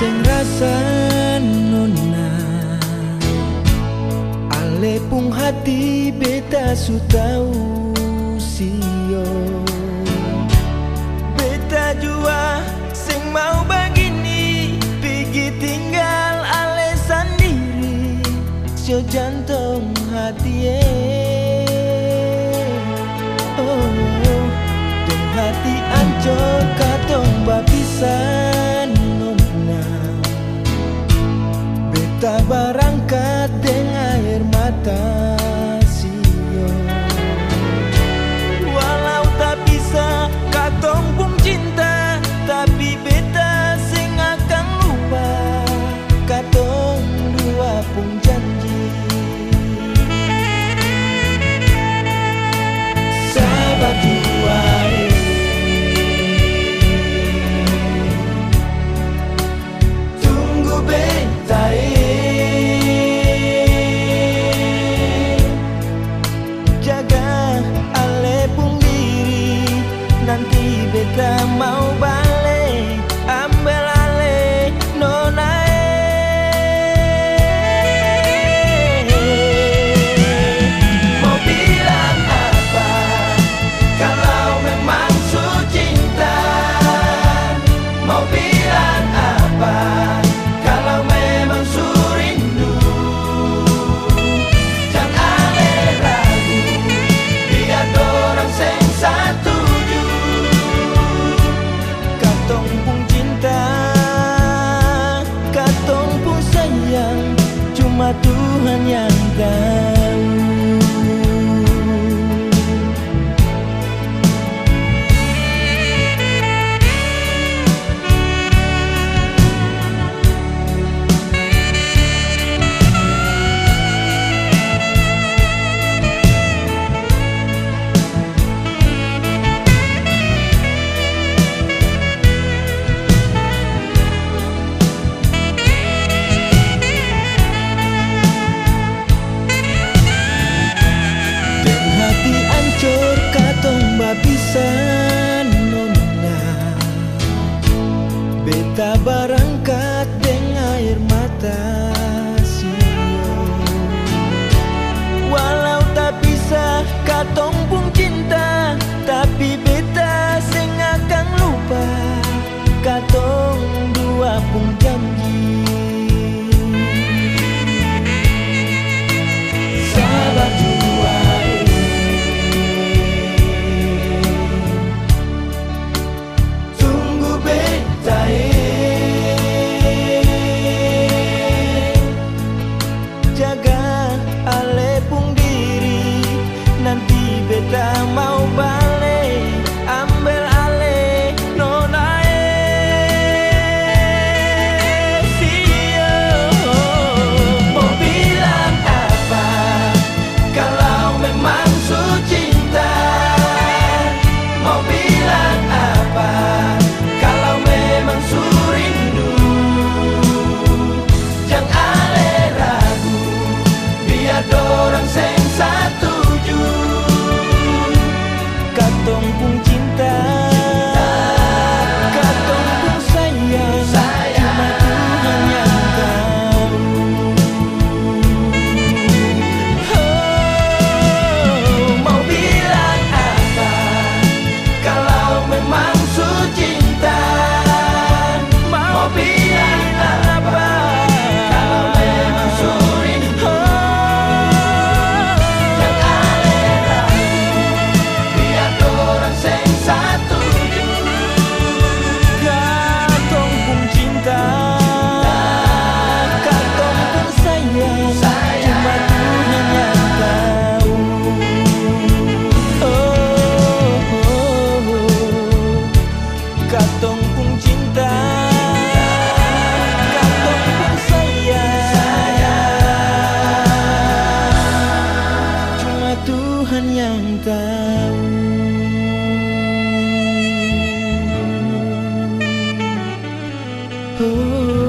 sing rasa nona Alepung hati beta su tau sio Beta jua sing mau begini Pigi tinggal ale sendiri Sio jantung hati eh. Oh, oh, oh. hati ancur Chân goodbye. 때. Oh.